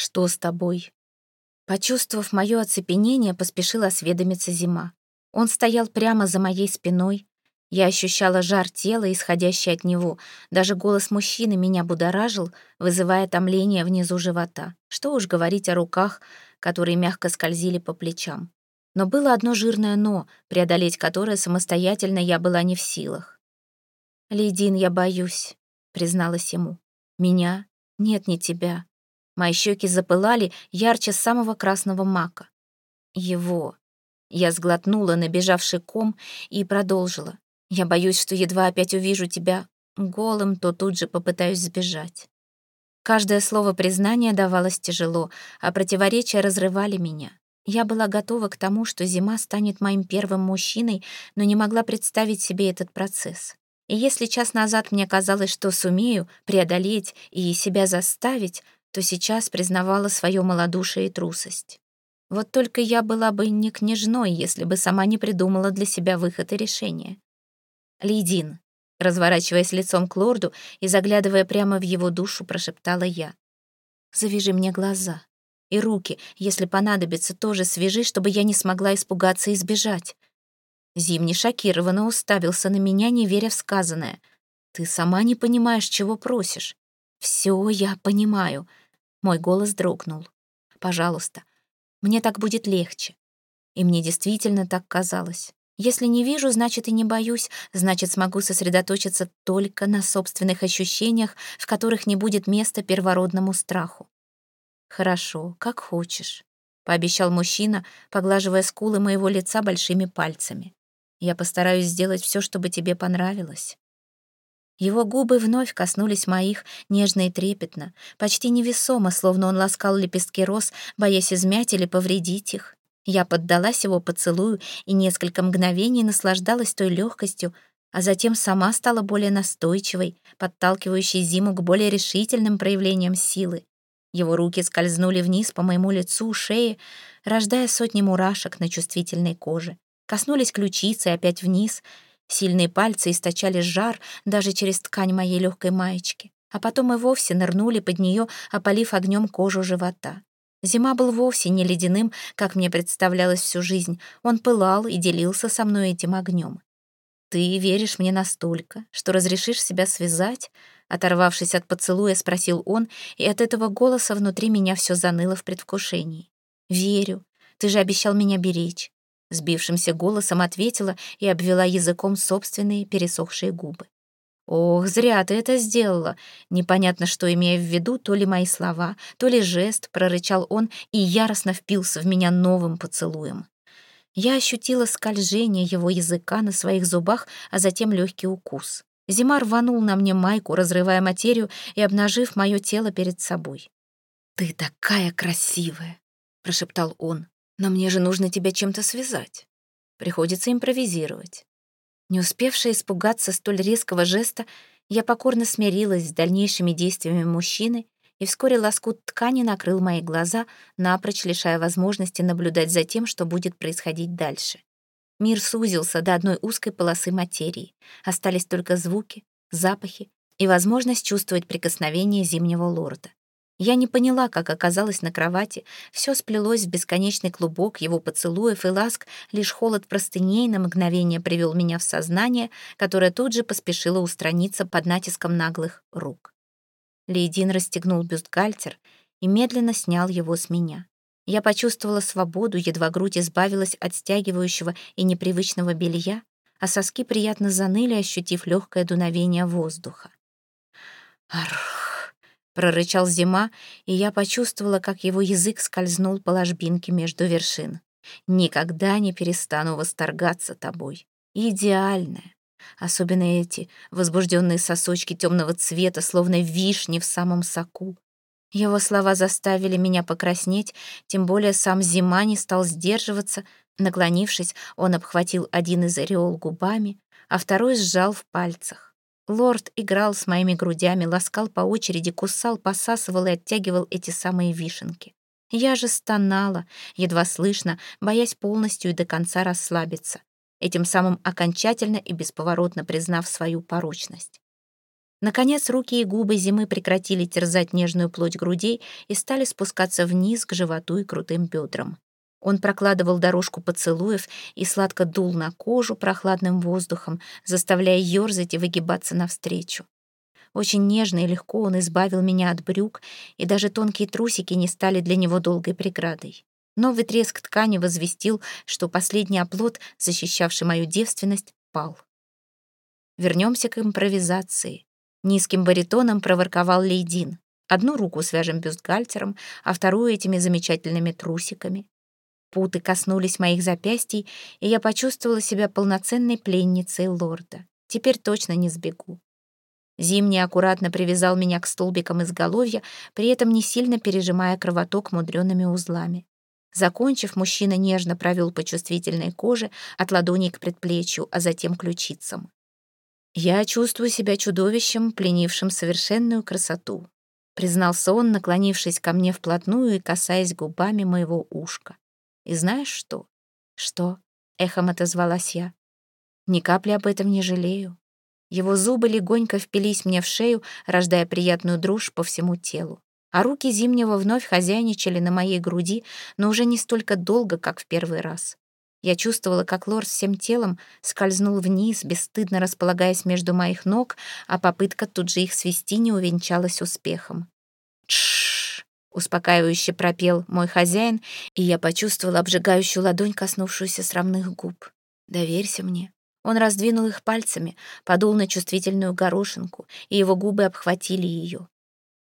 «Что с тобой?» Почувствовав мое оцепенение, поспешила осведомиться зима. Он стоял прямо за моей спиной. Я ощущала жар тела, исходящий от него. Даже голос мужчины меня будоражил, вызывая томление внизу живота. Что уж говорить о руках, которые мягко скользили по плечам. Но было одно жирное «но», преодолеть которое самостоятельно я была не в силах. «Лейдин, я боюсь», — призналась ему. «Меня? Нет, не тебя». Мои щеки запылали ярче самого красного мака. «Его». Я сглотнула набежавший ком и продолжила. «Я боюсь, что едва опять увижу тебя голым, то тут же попытаюсь сбежать». Каждое слово признания давалось тяжело, а противоречия разрывали меня. Я была готова к тому, что зима станет моим первым мужчиной, но не могла представить себе этот процесс. И если час назад мне казалось, что сумею преодолеть и себя заставить, то сейчас признавала свое малодушие и трусость. Вот только я была бы не княжной, если бы сама не придумала для себя выход и решение. «Лейдин», разворачиваясь лицом к лорду и заглядывая прямо в его душу, прошептала я. «Завяжи мне глаза». И руки, если понадобится, тоже свяжи, чтобы я не смогла испугаться и сбежать. Зимний шокированно уставился на меня, не веря в сказанное. «Ты сама не понимаешь, чего просишь». «Все я понимаю». Мой голос дрогнул. «Пожалуйста, мне так будет легче». И мне действительно так казалось. Если не вижу, значит и не боюсь, значит смогу сосредоточиться только на собственных ощущениях, в которых не будет места первородному страху. «Хорошо, как хочешь», — пообещал мужчина, поглаживая скулы моего лица большими пальцами. «Я постараюсь сделать все, чтобы тебе понравилось». Его губы вновь коснулись моих, нежно и трепетно, почти невесомо, словно он ласкал лепестки роз, боясь измять или повредить их. Я поддалась его поцелую и несколько мгновений наслаждалась той легкостью, а затем сама стала более настойчивой, подталкивающей Зиму к более решительным проявлениям силы. Его руки скользнули вниз по моему лицу, шее, рождая сотни мурашек на чувствительной коже. Коснулись ключицы опять вниз. Сильные пальцы источали жар даже через ткань моей легкой маечки. А потом и вовсе нырнули под нее, опалив огнем кожу живота. Зима был вовсе не ледяным, как мне представлялось всю жизнь. Он пылал и делился со мной этим огнем. «Ты веришь мне настолько, что разрешишь себя связать?» Оторвавшись от поцелуя, спросил он, и от этого голоса внутри меня все заныло в предвкушении. «Верю. Ты же обещал меня беречь». Сбившимся голосом ответила и обвела языком собственные пересохшие губы. «Ох, зря ты это сделала!» Непонятно, что имея в виду, то ли мои слова, то ли жест, прорычал он и яростно впился в меня новым поцелуем. Я ощутила скольжение его языка на своих зубах, а затем легкий укус. Зима рванул на мне майку, разрывая материю и обнажив мое тело перед собой. «Ты такая красивая!» — прошептал он. «Но мне же нужно тебя чем-то связать. Приходится импровизировать». Не успевшая испугаться столь резкого жеста, я покорно смирилась с дальнейшими действиями мужчины, и вскоре лоскут ткани накрыл мои глаза, напрочь лишая возможности наблюдать за тем, что будет происходить дальше. Мир сузился до одной узкой полосы материи. Остались только звуки, запахи и возможность чувствовать прикосновение зимнего лорда. Я не поняла, как оказалась на кровати. Все сплелось в бесконечный клубок его поцелуев и ласк. Лишь холод простыней на мгновение привел меня в сознание, которое тут же поспешило устраниться под натиском наглых рук. Лейдин расстегнул бюстгальтер и медленно снял его с меня. Я почувствовала свободу, едва грудь избавилась от стягивающего и непривычного белья, а соски приятно заныли, ощутив легкое дуновение воздуха. «Арх!» — прорычал зима, и я почувствовала, как его язык скользнул по ложбинке между вершин. «Никогда не перестану восторгаться тобой. Идеальная. Особенно эти возбужденные сосочки темного цвета, словно вишни в самом соку. Его слова заставили меня покраснеть, тем более сам Зима не стал сдерживаться. Наклонившись, он обхватил один из ореол губами, а второй сжал в пальцах. Лорд играл с моими грудями, ласкал по очереди, кусал, посасывал и оттягивал эти самые вишенки. Я же стонала, едва слышно, боясь полностью и до конца расслабиться, этим самым окончательно и бесповоротно признав свою порочность. Наконец, руки и губы зимы прекратили терзать нежную плоть грудей и стали спускаться вниз к животу и крутым бедрам. Он прокладывал дорожку поцелуев и сладко дул на кожу прохладным воздухом, заставляя ёрзать и выгибаться навстречу. Очень нежно и легко он избавил меня от брюк, и даже тонкие трусики не стали для него долгой преградой. Новый треск ткани возвестил, что последний оплот, защищавший мою девственность, пал. Вернемся к импровизации. Низким баритоном проворковал Лейдин. Одну руку свяжем бюстгальтером, а вторую этими замечательными трусиками. Путы коснулись моих запястий, и я почувствовала себя полноценной пленницей лорда. Теперь точно не сбегу. Зимний аккуратно привязал меня к столбикам изголовья, при этом не сильно пережимая кровоток мудреными узлами. Закончив, мужчина нежно провел по чувствительной коже от ладоней к предплечью, а затем ключицам. «Я чувствую себя чудовищем, пленившим совершенную красоту», признался он, наклонившись ко мне вплотную и касаясь губами моего ушка. «И знаешь что?» «Что?» — эхом отозвалась я. «Ни капли об этом не жалею. Его зубы легонько впились мне в шею, рождая приятную дрожь по всему телу. А руки Зимнего вновь хозяйничали на моей груди, но уже не столько долго, как в первый раз. Я чувствовала, как лорд всем телом скользнул вниз, бесстыдно располагаясь между моих ног, а попытка тут же их свести не увенчалась успехом. Успокаивающе пропел мой хозяин, и я почувствовала обжигающую ладонь, коснувшуюся срамных губ. «Доверься мне». Он раздвинул их пальцами, подул на чувствительную горошинку, и его губы обхватили ее.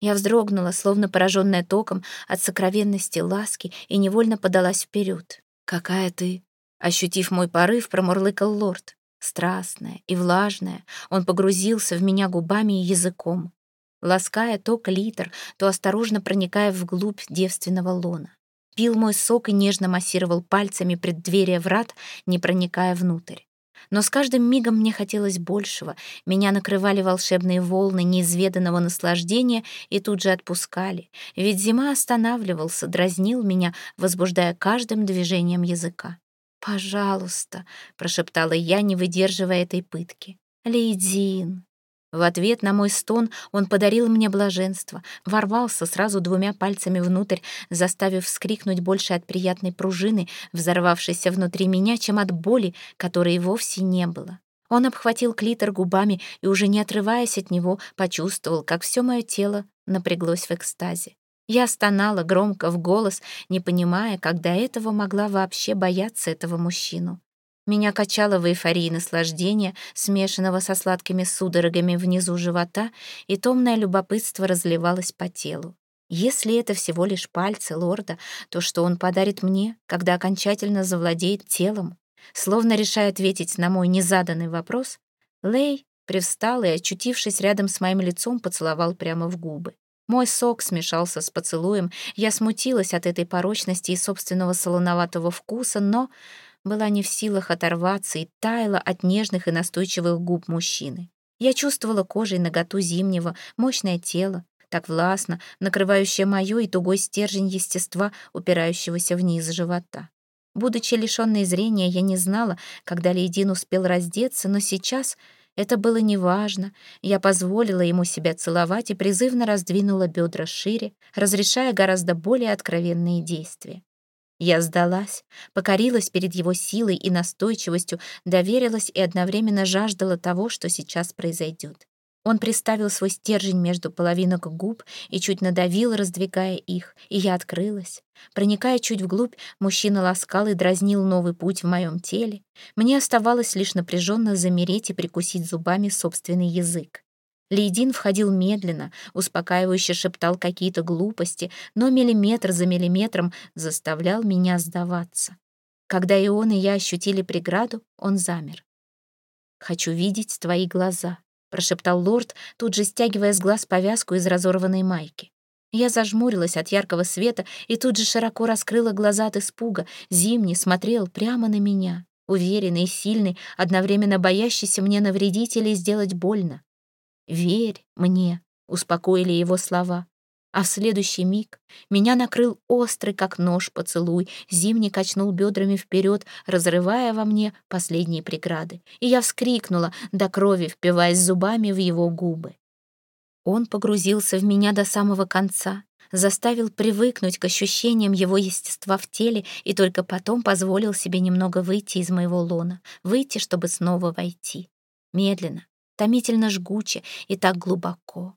Я вздрогнула, словно пораженная током от сокровенности ласки, и невольно подалась вперед. «Какая ты!» Ощутив мой порыв, промурлыкал лорд. Страстная и влажная, он погрузился в меня губами и языком, лаская то клитор, то осторожно проникая вглубь девственного лона. Пил мой сок и нежно массировал пальцами преддверие врат, не проникая внутрь. Но с каждым мигом мне хотелось большего. Меня накрывали волшебные волны неизведанного наслаждения и тут же отпускали. Ведь зима останавливался, дразнил меня, возбуждая каждым движением языка. «Пожалуйста», — прошептала я, не выдерживая этой пытки. «Лейдин». В ответ на мой стон он подарил мне блаженство, ворвался сразу двумя пальцами внутрь, заставив вскрикнуть больше от приятной пружины, взорвавшейся внутри меня, чем от боли, которой вовсе не было. Он обхватил клитор губами и, уже не отрываясь от него, почувствовал, как все мое тело напряглось в экстазе. Я стонала громко в голос, не понимая, как до этого могла вообще бояться этого мужчину. Меня качало в эйфории наслаждения, смешанного со сладкими судорогами внизу живота, и томное любопытство разливалось по телу. Если это всего лишь пальцы лорда, то что он подарит мне, когда окончательно завладеет телом? Словно решая ответить на мой незаданный вопрос, Лей привстал и, очутившись рядом с моим лицом, поцеловал прямо в губы. Мой сок смешался с поцелуем, я смутилась от этой порочности и собственного солоноватого вкуса, но была не в силах оторваться и таяла от нежных и настойчивых губ мужчины. Я чувствовала кожей наготу зимнего, мощное тело, так властно, накрывающее моё и тугой стержень естества, упирающегося вниз живота. Будучи лишённой зрения, я не знала, когда Лейдин успел раздеться, но сейчас это было неважно. Я позволила ему себя целовать и призывно раздвинула бедра шире, разрешая гораздо более откровенные действия. Я сдалась, покорилась перед его силой и настойчивостью, доверилась и одновременно жаждала того, что сейчас произойдет. Он приставил свой стержень между половинок губ и чуть надавил, раздвигая их, и я открылась. Проникая чуть вглубь, мужчина ласкал и дразнил новый путь в моем теле. Мне оставалось лишь напряженно замереть и прикусить зубами собственный язык. Лейдин входил медленно, успокаивающе шептал какие-то глупости, но миллиметр за миллиметром заставлял меня сдаваться. Когда и он, и я ощутили преграду, он замер. «Хочу видеть твои глаза», — прошептал лорд, тут же стягивая с глаз повязку из разорванной майки. Я зажмурилась от яркого света и тут же широко раскрыла глаза от испуга. Зимний смотрел прямо на меня, уверенный и сильный, одновременно боящийся мне навредить или сделать больно. «Верь мне», — успокоили его слова. А в следующий миг меня накрыл острый, как нож, поцелуй. Зимний качнул бедрами вперед, разрывая во мне последние преграды. И я вскрикнула, до крови впиваясь зубами в его губы. Он погрузился в меня до самого конца, заставил привыкнуть к ощущениям его естества в теле и только потом позволил себе немного выйти из моего лона, выйти, чтобы снова войти. Медленно, томительно жгуче и так глубоко.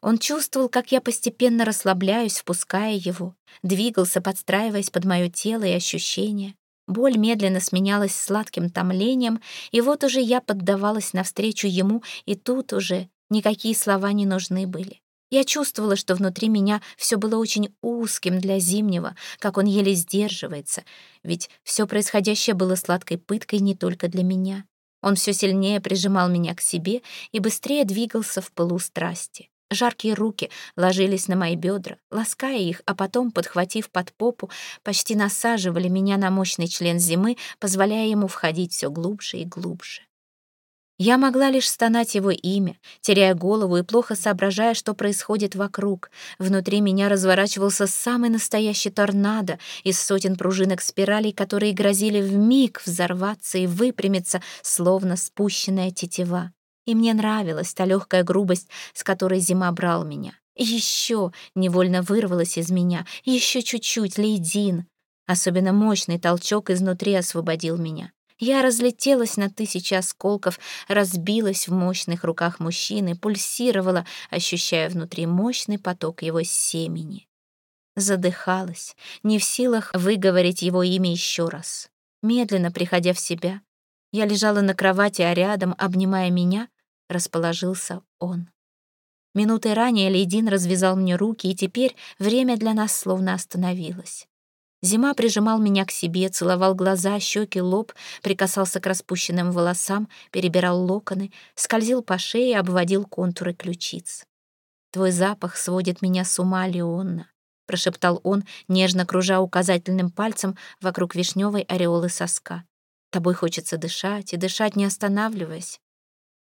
Он чувствовал, как я постепенно расслабляюсь, впуская его, двигался, подстраиваясь под мое тело и ощущения. Боль медленно сменялась сладким томлением, и вот уже я поддавалась навстречу ему, и тут уже никакие слова не нужны были. Я чувствовала, что внутри меня все было очень узким для зимнего, как он еле сдерживается, ведь все происходящее было сладкой пыткой не только для меня. Он все сильнее прижимал меня к себе и быстрее двигался в пылу страсти. Жаркие руки ложились на мои бедра, лаская их, а потом, подхватив под попу, почти насаживали меня на мощный член зимы, позволяя ему входить все глубже и глубже. Я могла лишь стонать его имя, теряя голову и плохо соображая, что происходит вокруг. Внутри меня разворачивался самый настоящий торнадо из сотен пружинок спиралей, которые грозили вмиг взорваться и выпрямиться, словно спущенная тетива. И мне нравилась та легкая грубость, с которой зима брал меня. Еще невольно вырвалась из меня, еще чуть-чуть, лейдин. Особенно мощный толчок изнутри освободил меня. Я разлетелась на тысячи осколков, разбилась в мощных руках мужчины, пульсировала, ощущая внутри мощный поток его семени. Задыхалась, не в силах выговорить его имя еще раз. Медленно приходя в себя, я лежала на кровати, а рядом, обнимая меня, расположился он. Минутой ранее Лейдин развязал мне руки, и теперь время для нас словно остановилось. Зима прижимал меня к себе, целовал глаза, щеки, лоб, прикасался к распущенным волосам, перебирал локоны, скользил по шее, обводил контуры ключиц. «Твой запах сводит меня с ума, Леонна», — прошептал он, нежно кружа указательным пальцем вокруг вишневой ореолы соска. «Тобой хочется дышать, и дышать не останавливаясь».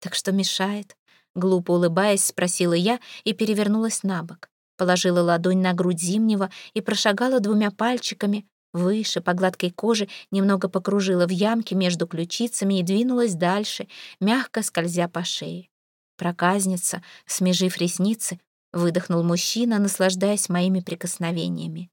«Так что мешает?» — глупо улыбаясь, спросила я и перевернулась на бок положила ладонь на грудь Зимнего и прошагала двумя пальчиками выше по гладкой коже, немного покружила в ямке между ключицами и двинулась дальше, мягко скользя по шее. Проказница, смежив ресницы, выдохнул мужчина, наслаждаясь моими прикосновениями.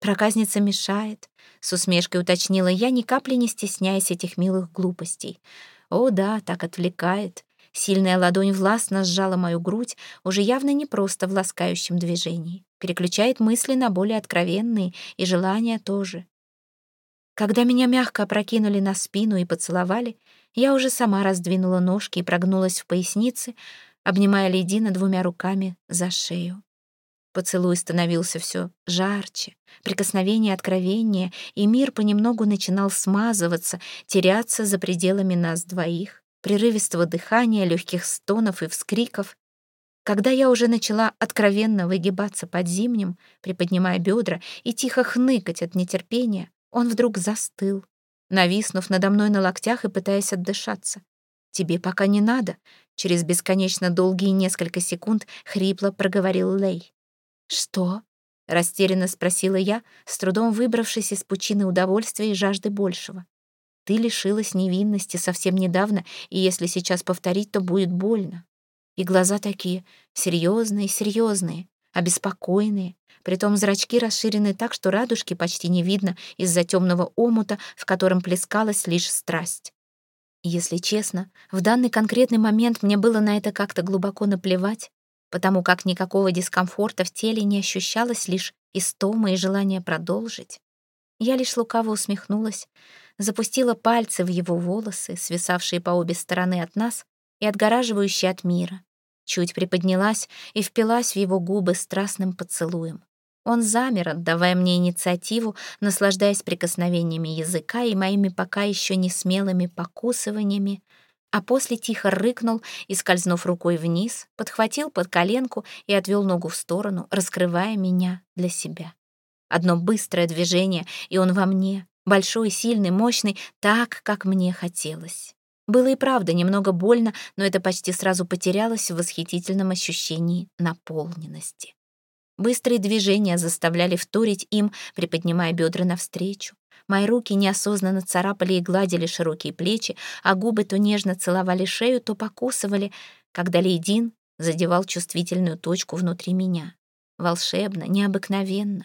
«Проказница мешает», — с усмешкой уточнила я, ни капли не стесняясь этих милых глупостей. «О да, так отвлекает. Сильная ладонь властно сжала мою грудь, уже явно не просто в ласкающем движении. Переключает мысли на более откровенные, и желания тоже. Когда меня мягко опрокинули на спину и поцеловали, я уже сама раздвинула ножки и прогнулась в пояснице, обнимая Лейдина двумя руками за шею. Поцелуй становился все жарче, прикосновение откровения, и мир понемногу начинал смазываться, теряться за пределами нас двоих прерывистого дыхания, легких стонов и вскриков. Когда я уже начала откровенно выгибаться под зимним, приподнимая бедра и тихо хныкать от нетерпения, он вдруг застыл, нависнув надо мной на локтях и пытаясь отдышаться. «Тебе пока не надо», — через бесконечно долгие несколько секунд хрипло проговорил Лей. «Что?» — растерянно спросила я, с трудом выбравшись из пучины удовольствия и жажды большего. Ты лишилась невинности совсем недавно, и если сейчас повторить, то будет больно. И глаза такие серьезные, серьезные, обеспокоенные. Притом зрачки расширены так, что радужки почти не видно из-за темного омута, в котором плескалась лишь страсть. Если честно, в данный конкретный момент мне было на это как-то глубоко наплевать, потому как никакого дискомфорта в теле не ощущалось, лишь истома и желание продолжить. Я лишь лукаво усмехнулась, запустила пальцы в его волосы, свисавшие по обе стороны от нас и отгораживающие от мира. Чуть приподнялась и впилась в его губы страстным поцелуем. Он замер, отдавая мне инициативу, наслаждаясь прикосновениями языка и моими пока еще не смелыми покусываниями, а после тихо рыкнул и, скользнув рукой вниз, подхватил под коленку и отвел ногу в сторону, раскрывая меня для себя. Одно быстрое движение, и он во мне, Большой, сильный, мощный, так, как мне хотелось. Было и правда немного больно, но это почти сразу потерялось в восхитительном ощущении наполненности. Быстрые движения заставляли вторить им, приподнимая бедра навстречу. Мои руки неосознанно царапали и гладили широкие плечи, а губы то нежно целовали шею, то покусывали, когда Лейдин задевал чувствительную точку внутри меня. Волшебно, необыкновенно.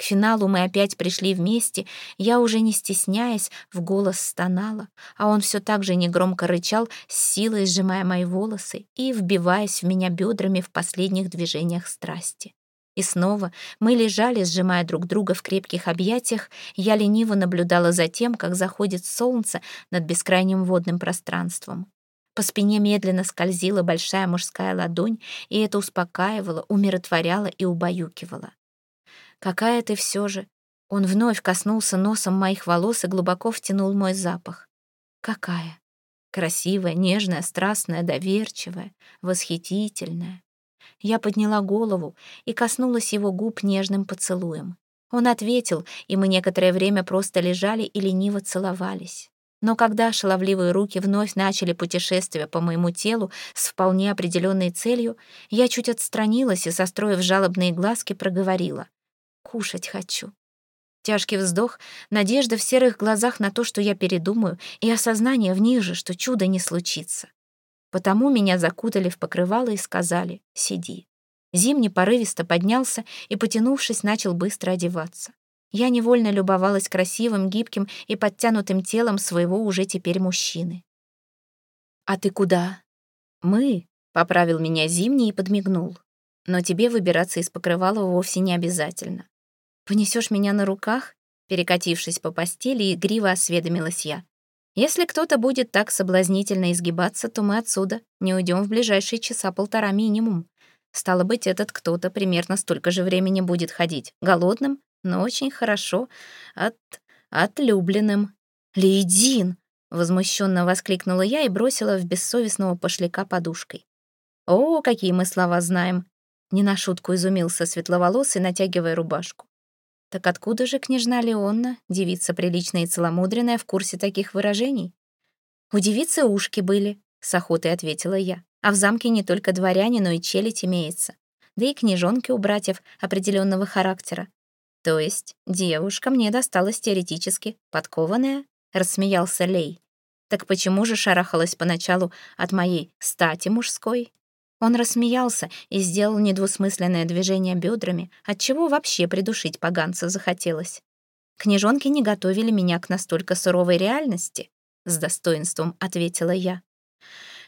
К финалу мы опять пришли вместе, я уже не стесняясь, в голос стонала, а он все так же негромко рычал, с силой сжимая мои волосы и вбиваясь в меня бедрами в последних движениях страсти. И снова мы лежали, сжимая друг друга в крепких объятиях, я лениво наблюдала за тем, как заходит солнце над бескрайним водным пространством. По спине медленно скользила большая мужская ладонь, и это успокаивало, умиротворяло и убаюкивало. Какая ты все же. Он вновь коснулся носом моих волос и глубоко втянул мой запах. Какая? Красивая, нежная, страстная, доверчивая, восхитительная. Я подняла голову и коснулась его губ нежным поцелуем. Он ответил, и мы некоторое время просто лежали и лениво целовались. Но когда шаловливые руки вновь начали путешествие по моему телу с вполне определенной целью, я чуть отстранилась и, состроив жалобные глазки, проговорила. Кушать хочу. Тяжкий вздох, надежда в серых глазах на то, что я передумаю, и осознание в них же, что чудо не случится. Потому меня закутали в покрывало и сказали «сиди». Зимний порывисто поднялся и, потянувшись, начал быстро одеваться. Я невольно любовалась красивым, гибким и подтянутым телом своего уже теперь мужчины. «А ты куда?» «Мы», — поправил меня Зимний и подмигнул. «Но тебе выбираться из покрывала вовсе не обязательно. «Понесешь меня на руках?» Перекатившись по постели, игриво осведомилась я. «Если кто-то будет так соблазнительно изгибаться, то мы отсюда не уйдем в ближайшие часа полтора минимум. Стало быть, этот кто-то примерно столько же времени будет ходить. Голодным, но очень хорошо. От... отлюбленным». «Лейдин!» — возмущенно воскликнула я и бросила в бессовестного пошляка подушкой. «О, какие мы слова знаем!» Не на шутку изумился светловолосый, натягивая рубашку. Так откуда же княжна Леонна, девица приличная и целомудренная, в курсе таких выражений? У девицы ушки были, с охотой ответила я. А в замке не только дворяне, но и челядь имеется. Да и княжонки у братьев определенного характера. То есть девушка мне досталась теоретически подкованная, рассмеялся Лей. Так почему же шарахалась поначалу от моей стати мужской? Он рассмеялся и сделал недвусмысленное движение бедрами, отчего вообще придушить поганца захотелось. «Княжонки не готовили меня к настолько суровой реальности», — с достоинством ответила я.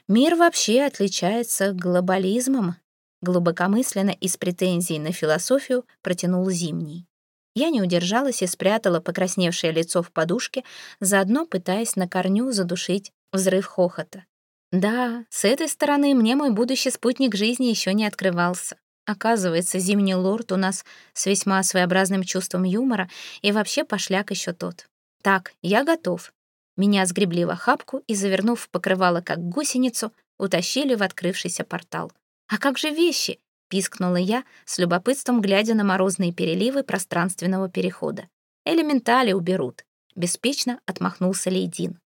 «Мир вообще отличается глобализмом», — глубокомысленно и с претензией на философию протянул Зимний. Я не удержалась и спрятала покрасневшее лицо в подушке, заодно пытаясь на корню задушить взрыв хохота. Да, с этой стороны мне мой будущий спутник жизни еще не открывался. Оказывается, зимний лорд у нас с весьма своеобразным чувством юмора и вообще пошляк еще тот. Так, я готов. Меня сгребли в охапку и, завернув в покрывало как гусеницу, утащили в открывшийся портал. «А как же вещи?» — пискнула я, с любопытством глядя на морозные переливы пространственного перехода. «Элементали уберут», — беспечно отмахнулся Лейдин.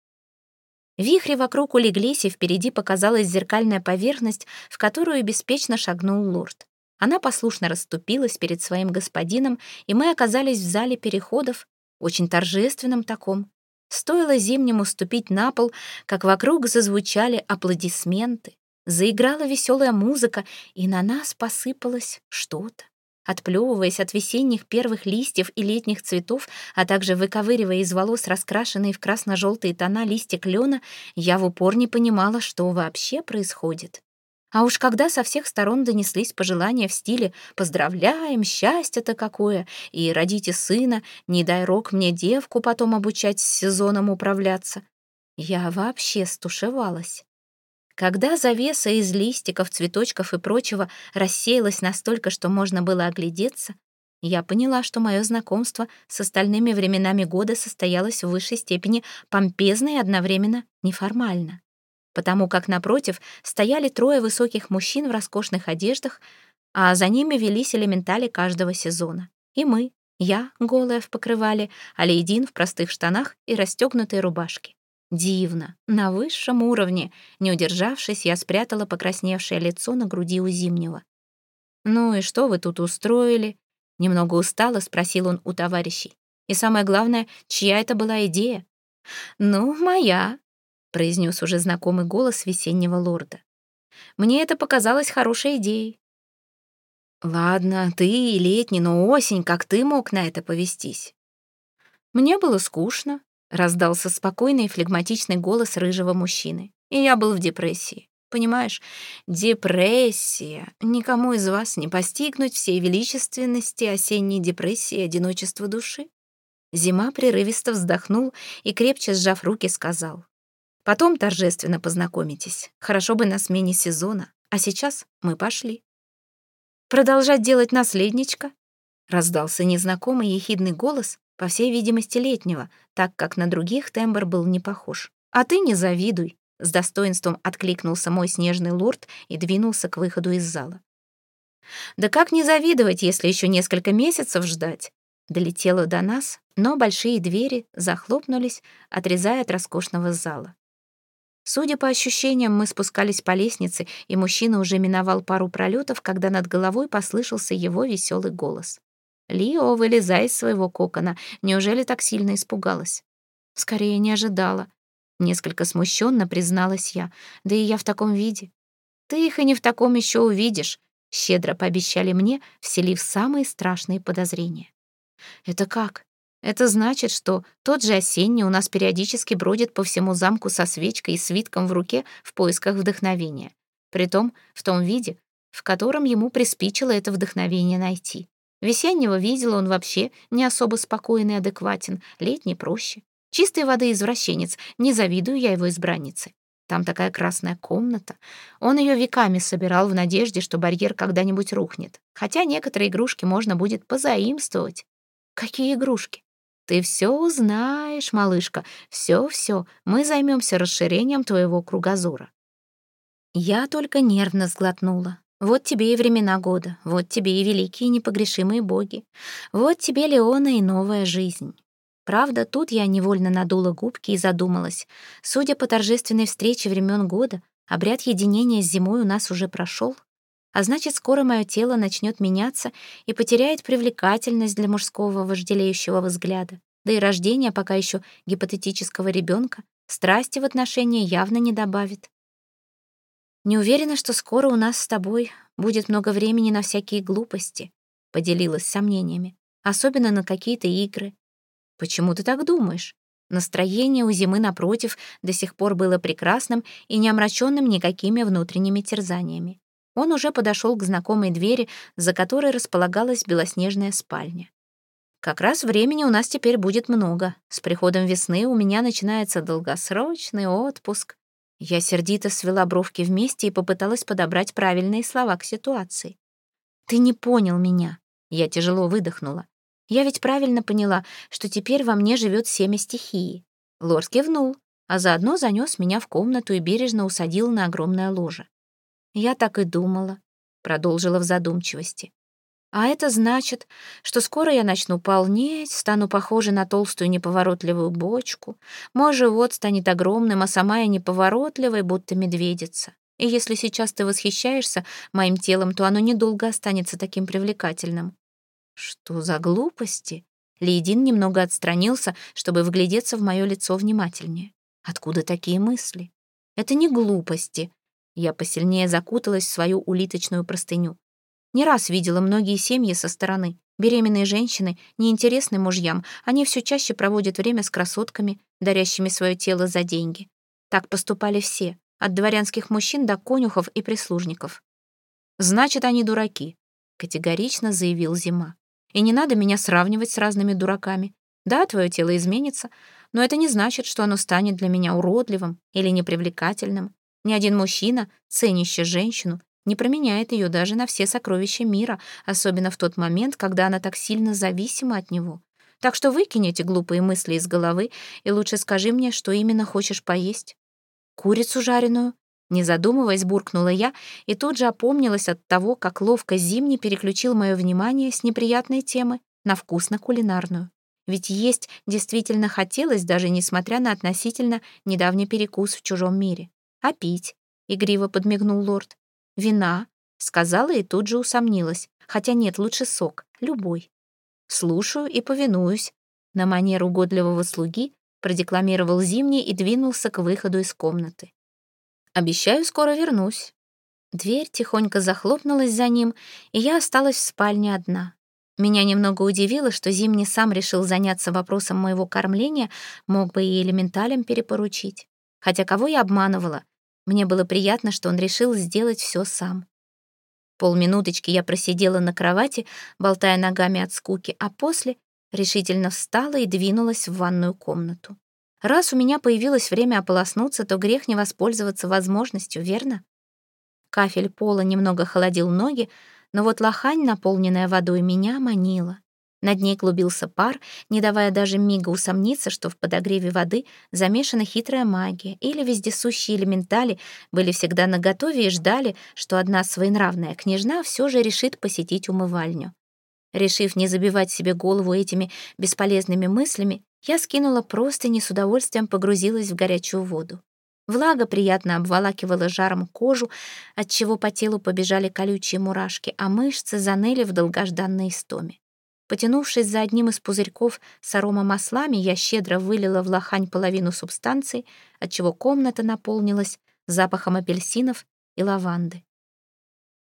Вихри вокруг улеглись, и впереди показалась зеркальная поверхность, в которую беспечно шагнул лорд. Она послушно расступилась перед своим господином, и мы оказались в зале переходов, очень торжественном таком. Стоило зимнему ступить на пол, как вокруг зазвучали аплодисменты, заиграла веселая музыка, и на нас посыпалось что-то. Отплевываясь от весенних первых листьев и летних цветов, а также выковыривая из волос раскрашенные в красно-желтые тона листья клена, я в упор не понимала, что вообще происходит. А уж когда со всех сторон донеслись пожелания в стиле «Поздравляем, счастье-то какое!» и «Родите сына, не дай рок мне девку потом обучать с сезоном управляться», я вообще стушевалась. Когда завеса из листиков, цветочков и прочего рассеялась настолько, что можно было оглядеться, я поняла, что мое знакомство с остальными временами года состоялось в высшей степени помпезно и одновременно неформально. Потому как напротив стояли трое высоких мужчин в роскошных одеждах, а за ними велись элементали каждого сезона. И мы, я, голая в покрывале, а Лейдин в простых штанах и расстегнутой рубашке. Дивно, на высшем уровне. Не удержавшись, я спрятала покрасневшее лицо на груди у Зимнего. «Ну и что вы тут устроили?» Немного устало спросил он у товарищей. «И самое главное, чья это была идея?» «Ну, моя», — произнес уже знакомый голос весеннего лорда. Мне это показалось хорошей идеей. Ладно, ты и летний, но осень, как ты мог на это повестись? Мне было скучно, раздался спокойный и флегматичный голос рыжего мужчины. И я был в депрессии. Понимаешь, депрессия. Никому из вас не постигнуть всей величественности осенней депрессии и одиночества души. Зима прерывисто вздохнул и, крепче сжав руки, сказал. Потом торжественно познакомитесь. Хорошо бы на смене сезона. А сейчас мы пошли. Продолжать делать наследничка? Раздался незнакомый ехидный голос, по всей видимости, летнего, так как на других тембр был не похож. А ты не завидуй. С достоинством откликнулся мой снежный лорд и двинулся к выходу из зала. «Да как не завидовать, если еще несколько месяцев ждать?» Долетело до нас, но большие двери захлопнулись, отрезая от роскошного зала. Судя по ощущениям, мы спускались по лестнице, и мужчина уже миновал пару пролетов, когда над головой послышался его веселый голос. «Лио, вылезай из своего кокона. Неужели так сильно испугалась?» «Скорее не ожидала». Несколько смущенно призналась я. «Да и я в таком виде». «Ты их и не в таком еще увидишь», — щедро пообещали мне, вселив самые страшные подозрения. «Это как?» Это значит, что тот же осенний у нас периодически бродит по всему замку со свечкой и свитком в руке в поисках вдохновения. Притом в том виде, в котором ему приспичило это вдохновение найти. Весеннего видела он вообще не особо спокойный и адекватен, летний проще. Чистой воды извращенец, не завидую я его избраннице. Там такая красная комната. Он ее веками собирал в надежде, что барьер когда-нибудь рухнет. Хотя некоторые игрушки можно будет позаимствовать. Какие игрушки? Ты все узнаешь, малышка, все-все. Мы займемся расширением твоего кругозора. Я только нервно сглотнула. Вот тебе и времена года, вот тебе и великие непогрешимые боги, вот тебе, Леона, и новая жизнь. Правда, тут я невольно надула губки и задумалась. Судя по торжественной встрече времен года, обряд единения с зимой у нас уже прошел, а значит, скоро мое тело начнет меняться и потеряет привлекательность для мужского вожделеющего взгляда. Да и рождение пока еще гипотетического ребенка страсти в отношении явно не добавит. Не уверена, что скоро у нас с тобой будет много времени на всякие глупости, поделилась сомнениями, особенно на какие-то игры. Почему ты так думаешь? Настроение у зимы, напротив, до сих пор было прекрасным и не омраченным никакими внутренними терзаниями. Он уже подошел к знакомой двери, за которой располагалась белоснежная спальня. Как раз времени у нас теперь будет много. С приходом весны у меня начинается долгосрочный отпуск. Я сердито свела бровки вместе и попыталась подобрать правильные слова к ситуации. «Ты не понял меня», — я тяжело выдохнула. «Я ведь правильно поняла, что теперь во мне живет семя стихии». Лорс кивнул, а заодно занес меня в комнату и бережно усадил на огромное ложе. «Я так и думала», — продолжила в задумчивости. «А это значит, что скоро я начну полнеть, стану похожа на толстую неповоротливую бочку, мой живот станет огромным, а сама я неповоротливой, будто медведица. И если сейчас ты восхищаешься моим телом, то оно недолго останется таким привлекательным». «Что за глупости?» Лейдин немного отстранился, чтобы вглядеться в мое лицо внимательнее. «Откуда такие мысли?» «Это не глупости», я посильнее закуталась в свою улиточную простыню. Не раз видела многие семьи со стороны. Беременные женщины неинтересны мужьям, они все чаще проводят время с красотками, дарящими свое тело за деньги. Так поступали все, от дворянских мужчин до конюхов и прислужников. «Значит, они дураки», — категорично заявил Зима. «И не надо меня сравнивать с разными дураками. Да, твое тело изменится, но это не значит, что оно станет для меня уродливым или непривлекательным. Ни один мужчина, ценящий женщину, не променяет ее даже на все сокровища мира, особенно в тот момент, когда она так сильно зависима от него. Так что выкинь эти глупые мысли из головы и лучше скажи мне, что именно хочешь поесть. Курицу жареную? Не задумываясь, буркнула я и тут же опомнилась от того, как ловко Зимний переключил мое внимание с неприятной темы на вкусно-кулинарную. Ведь есть действительно хотелось, даже несмотря на относительно недавний перекус в чужом мире. «А пить?» — игриво подмигнул лорд. «Вина?» — сказала и тут же усомнилась. «Хотя нет, лучше сок, любой». «Слушаю и повинуюсь», — на манер угодливого слуги продекламировал Зимний и двинулся к выходу из комнаты. «Обещаю, скоро вернусь». Дверь тихонько захлопнулась за ним, и я осталась в спальне одна. Меня немного удивило, что Зим не сам решил заняться вопросом моего кормления, мог бы и элементалем перепоручить. Хотя кого я обманывала? Мне было приятно, что он решил сделать все сам. Полминуточки я просидела на кровати, болтая ногами от скуки, а после решительно встала и двинулась в ванную комнату. Раз у меня появилось время ополоснуться, то грех не воспользоваться возможностью, верно? Кафель пола немного холодил ноги, но вот лохань, наполненная водой, меня манила. Над ней клубился пар, не давая даже мига усомниться, что в подогреве воды замешана хитрая магия, или вездесущие элементали были всегда наготове и ждали, что одна своенравная княжна все же решит посетить умывальню. Решив не забивать себе голову этими бесполезными мыслями, я скинула простыни с удовольствием погрузилась в горячую воду. Влага приятно обволакивала жаром кожу, отчего по телу побежали колючие мурашки, а мышцы заныли в долгожданной истоме. Потянувшись за одним из пузырьков с аромамаслами, я щедро вылила в лохань половину субстанции, отчего комната наполнилась запахом апельсинов и лаванды.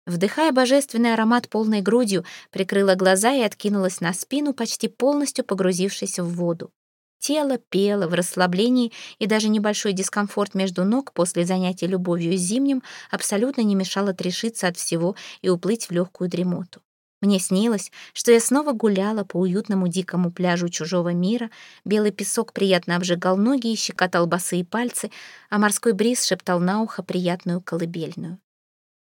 Вдыхая божественный аромат полной грудью, прикрыла глаза и откинулась на спину, почти полностью погрузившись в воду. Тело пело в расслаблении, и даже небольшой дискомфорт между ног после занятия любовью с зимним абсолютно не мешал отрешиться от всего и уплыть в легкую дремоту. Мне снилось, что я снова гуляла по уютному дикому пляжу чужого мира, белый песок приятно обжигал ноги и щекотал босые пальцы, а морской бриз шептал на ухо приятную колыбельную.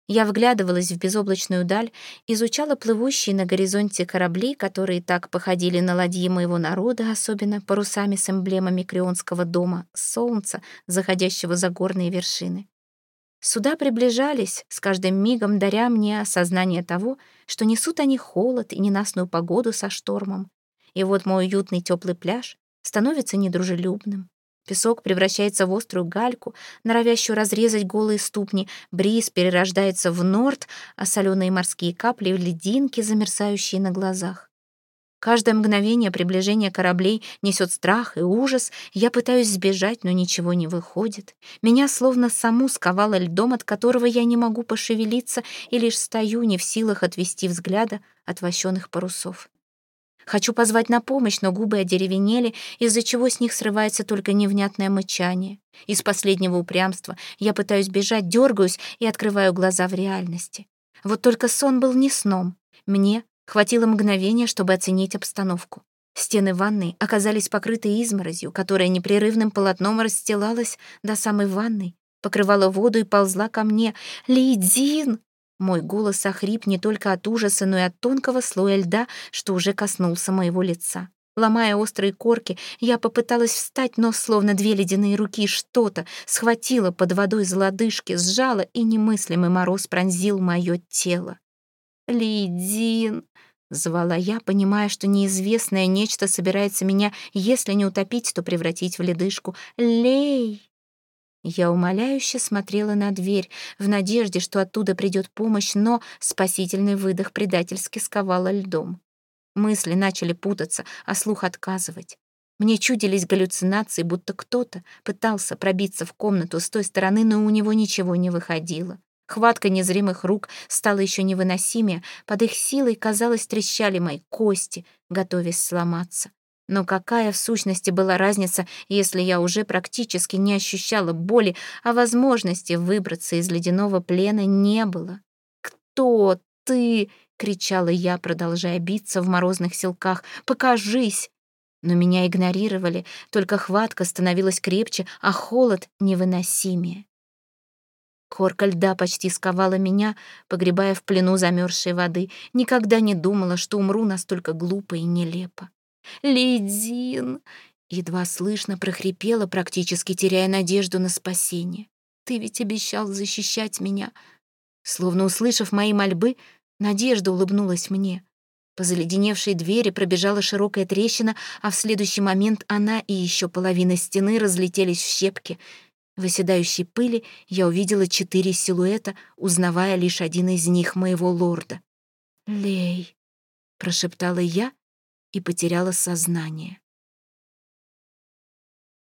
Я вглядывалась в безоблачную даль, изучала плывущие на горизонте корабли, которые так походили на ладьи моего народа, особенно парусами с эмблемами Крионского дома, солнца, заходящего за горные вершины. Суда приближались, с каждым мигом даря мне осознание того, что несут они холод и ненастную погоду со штормом. И вот мой уютный теплый пляж становится недружелюбным. Песок превращается в острую гальку, норовящую разрезать голые ступни, бриз перерождается в норд, а соленые морские капли — в лединки, замерзающие на глазах. Каждое мгновение приближения кораблей несет страх и ужас. Я пытаюсь сбежать, но ничего не выходит. Меня словно саму сковало льдом, от которого я не могу пошевелиться и лишь стою, не в силах отвести взгляда от вощеных парусов. Хочу позвать на помощь, но губы одеревенели, из-за чего с них срывается только невнятное мычание. Из последнего упрямства я пытаюсь бежать, дергаюсь и открываю глаза в реальности. Вот только сон был не сном. Мне хватило мгновения, чтобы оценить обстановку. Стены ванной оказались покрыты изморозью, которая непрерывным полотном расстилалась до самой ванной, покрывала воду и ползла ко мне. «Лидин!» Мой голос охрип не только от ужаса, но и от тонкого слоя льда, что уже коснулся моего лица. Ломая острые корки, я попыталась встать, но словно две ледяные руки что-то схватило под водой за лодыжки, сжало, и немыслимый мороз пронзил мое тело. «Лидин!» — звала я, понимая, что неизвестное нечто собирается меня, если не утопить, то превратить в ледышку. «Лей!» Я умоляюще смотрела на дверь, в надежде, что оттуда придет помощь, но спасительный выдох предательски сковала льдом. Мысли начали путаться, а слух отказывать. Мне чудились галлюцинации, будто кто-то пытался пробиться в комнату с той стороны, но у него ничего не выходило. Хватка незримых рук стала еще невыносимее, под их силой, казалось, трещали мои кости, готовясь сломаться. Но какая в сущности была разница, если я уже практически не ощущала боли, а возможности выбраться из ледяного плена не было? «Кто ты?» — кричала я, продолжая биться в морозных селках. «Покажись!» Но меня игнорировали, только хватка становилась крепче, а холод невыносимее. Корка льда почти сковала меня, погребая в плену замерзшей воды. Никогда не думала, что умру настолько глупо и нелепо. Лидин!» Едва слышно прохрипела, практически теряя надежду на спасение. «Ты ведь обещал защищать меня!» Словно услышав мои мольбы, Надежда улыбнулась мне. По заледеневшей двери пробежала широкая трещина, а в следующий момент она и еще половина стены разлетелись в щепки. В оседающей пыли я увидела четыре силуэта, узнавая лишь один из них, моего лорда. «Лей», — прошептала я и потеряла сознание.